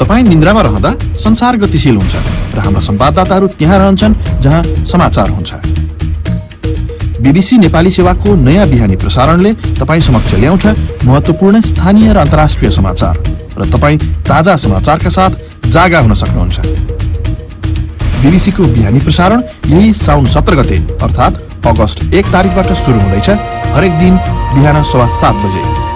तपाईँ निन्द्रामा रहँदा संसार गतिशील हुन्छ र हाम्रा संवाददाताहरू त्यहाँ रहन्छन् जहाँ समाचार हुन्छ। बिबिसी नेपाली सेवाको नयाँ बिहानी प्रसारणले तपाईँ समक्ष ल्याउँछ महत्त्वपूर्ण स्थानीय र अन्तर्राष्ट्रिय समाचार र तपाईँ ताजा समाचारका साथ जागा हुन सक्नुहुन्छ। बिबिसीको बिहानी प्रसारण यही साउन सत्र गते अर्थात् अगस्त एक तारिकबाट सुरु हुँदैछ। हरेक दिन बिहान सवा सात बजे।